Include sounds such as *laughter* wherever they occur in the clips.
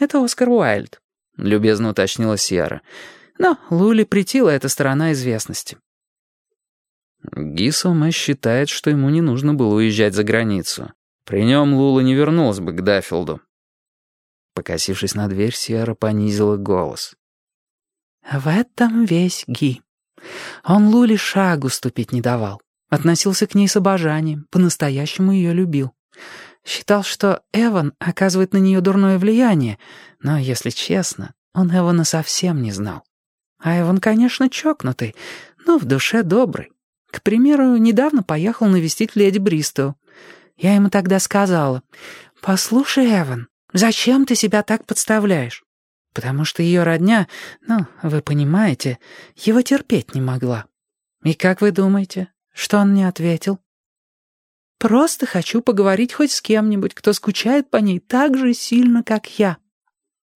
Это Оскар Уайльд», — любезно уточнила Сьерра. «Но Лули притила эта сторона известности». Гисома считает, что ему не нужно было уезжать за границу. При нем Лула не вернулась бы к Даффилду. Покосившись на дверь, Сьерра понизила голос. «В этом весь Ги. Он Луле шагу ступить не давал. Относился к ней с обожанием, по-настоящему ее любил. Считал, что Эван оказывает на нее дурное влияние, но, если честно, он Эвана совсем не знал. А Эван, конечно, чокнутый, но в душе добрый. К примеру, недавно поехал навестить леди Бристоу. Я ему тогда сказала, «Послушай, Эван, зачем ты себя так подставляешь?» Потому что ее родня, ну, вы понимаете, его терпеть не могла. И как вы думаете, что он мне ответил? Просто хочу поговорить хоть с кем-нибудь, кто скучает по ней так же сильно, как я.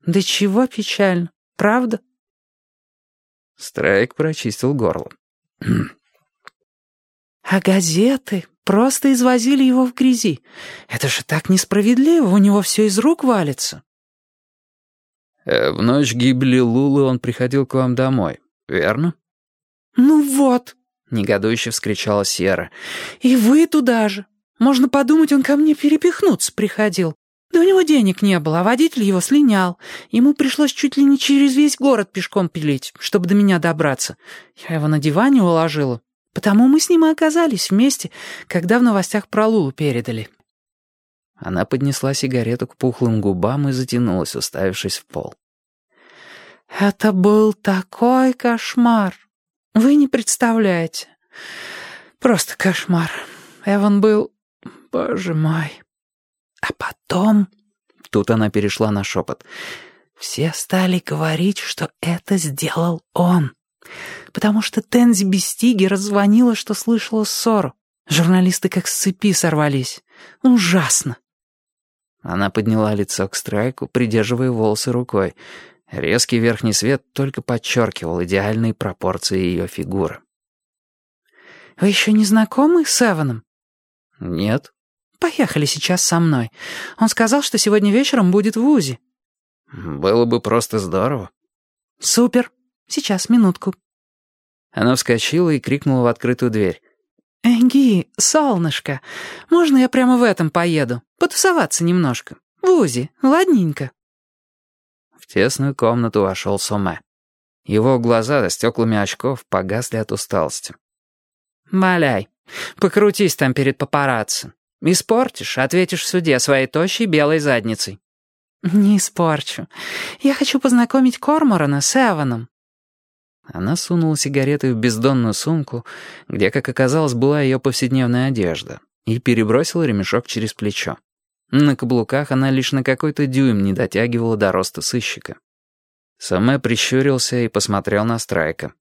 Да чего печально, правда? Страйк прочистил горло. *clears throat* А газеты просто извозили его в грязи. Это же так несправедливо, у него все из рук валится. Э, в ночь гибели Лулы он приходил к вам домой, верно? Ну вот, негодующе вскричала Сера. И вы туда же. Можно подумать, он ко мне перепихнуться приходил. Да у него денег не было, а водитель его слинял. Ему пришлось чуть ли не через весь город пешком пилить, чтобы до меня добраться. Я его на диване уложила. Потому мы с ним и оказались вместе, когда в новостях про Лулу передали». Она поднесла сигарету к пухлым губам и затянулась, уставившись в пол. «Это был такой кошмар. Вы не представляете. Просто кошмар. Эван был Боже мой. А потом... Тут она перешла на шепот. Все стали говорить, что это сделал он. Потому что Тензи Бестиги раззвонила, что слышала ссору. Журналисты как с цепи сорвались. Ужасно. Она подняла лицо к Страйку, придерживая волосы рукой. Резкий верхний свет только подчеркивал идеальные пропорции ее фигуры. «Вы еще не знакомы с Эваном?» «Нет». Поехали сейчас со мной. Он сказал, что сегодня вечером будет в УЗИ». «Было бы просто здорово». «Супер. Сейчас, минутку». Она вскочила и крикнула в открытую дверь. «Эгги, солнышко, можно я прямо в этом поеду? Потусоваться немножко. В УЗИ, ладненько». В тесную комнату вошел Соме. Его глаза за стеклами очков погасли от усталости. «Валяй, покрутись там перед папарацци. Испортишь, ответишь в суде своей тощей белой задницей». «Не испорчу. Я хочу познакомить Корморана с Эваном». Она сунула сигареты в бездонную сумку, где, как оказалось, была ее повседневная одежда, и перебросила ремешок через плечо. На каблуках она лишь на какой-то дюйм не дотягивала до роста сыщика. Саме прищурился и посмотрел на Страйка.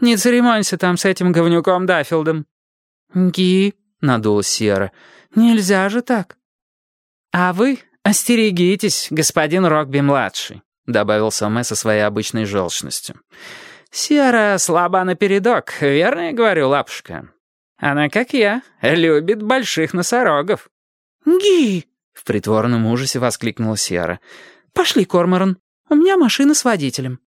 «Не церемонься там с этим говнюком Даффилдом». «Ги», надулась Сьерра. «Нельзя же так». «А вы остерегитесь, господин Рокби-младший», — добавил Соме со своей обычной желчностью. «Сьерра слаба напередок, верно я говорю, лапушка? Она, как я, любит больших носорогов». «Ги!» — в притворном ужасе воскликнула Сьерра. «Пошли, Корморан, у меня машина с водителем».